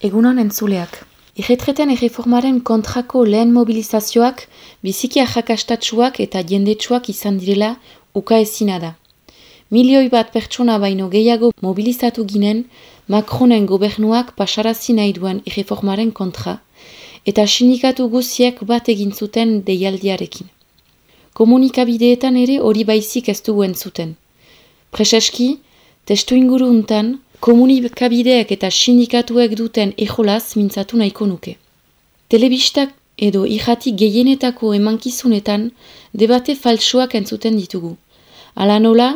Egunon entzuleak. Iretreten erreformaren kontrako lehen mobilizazioak biziki jakastatsuak eta jendetsuak izan direla uka ezina da. Milioi bat pertsona baino gehiago mobilizatu ginen Macronen gobernuak pasarazi nahi duen erreformaren kontra eta sindikatu guziek bat egin zuten deialdiarekin. Komunikabideetan ere hori baizik ez duen zuten. Preseski, testu inguru komunikabideak eta sindikatuek duten ejolaz mintzatu nahiko nuke. Telebistak edo irrati gehienetako emankizunetan debate faltsuak entzuten ditugu. Ala nola,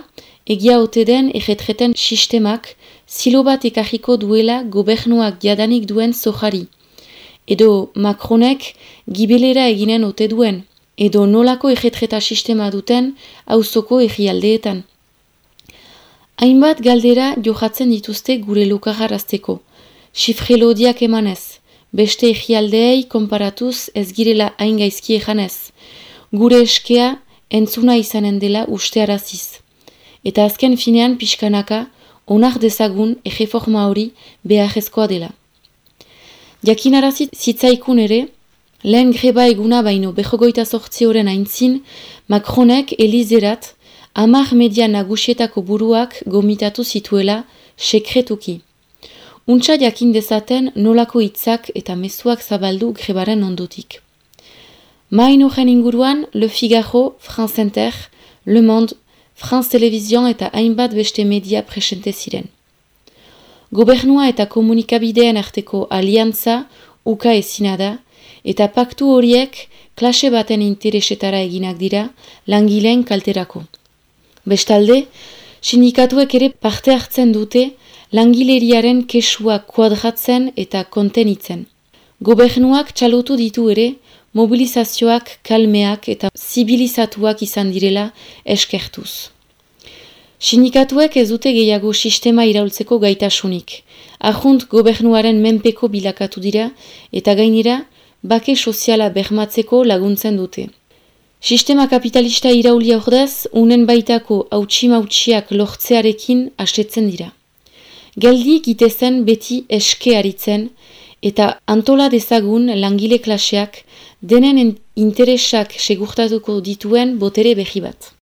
egia ote den erretreten sistemak zilo bat ekarriko duela gobernuak jadanik duen zohari. Edo Macronek gibelera eginen ote duen, edo nolako erretreta sistema duten auzoko egialdeetan. Hainbat galdera johatzen dituzte gure lukagarrazteko. Sifre lodiak emanez, beste egialdeei konparatuz ez girela hain gaizki ejanez. Gure eskea entzuna izanen dela ustearaziz. Eta azken finean pixkanaka, onar dezagun egeforma hori beharrezkoa dela. Jakinarazit zitzaikun ere, lehen greba eguna baino behogoita sortzi aintzin, Macronek elizerat, Amar media nagusietako buruak gomitatu zituela sekretuki. Untsa jakin dezaten nolako hitzak eta mezuak zabaldu grebaren ondotik. Main horren inguruan Le Figaro, France Inter, Le Monde, France Television eta hainbat beste media presente ziren. Gobernua eta komunikabideen arteko aliantza uka ezina da, eta paktu horiek klase baten interesetara eginak dira langileen kalterako. Bestalde, sindikatuek ere parte hartzen dute langileriaren kesua kuadratzen eta kontenitzen. Gobernuak txalotu ditu ere mobilizazioak, kalmeak eta zibilizatuak izan direla eskertuz. Sindikatuek ez dute gehiago sistema iraultzeko gaitasunik. Ahunt gobernuaren menpeko bilakatu dira eta gainera bake soziala bermatzeko laguntzen dute. Sistema kapitalista iraulia ordez, unen baitako hautsi-mautsiak lortzearekin astetzen dira. Geldi gitezen beti eskearitzen eta antola dezagun langile klaseak denen interesak segurtatuko dituen botere behi bat.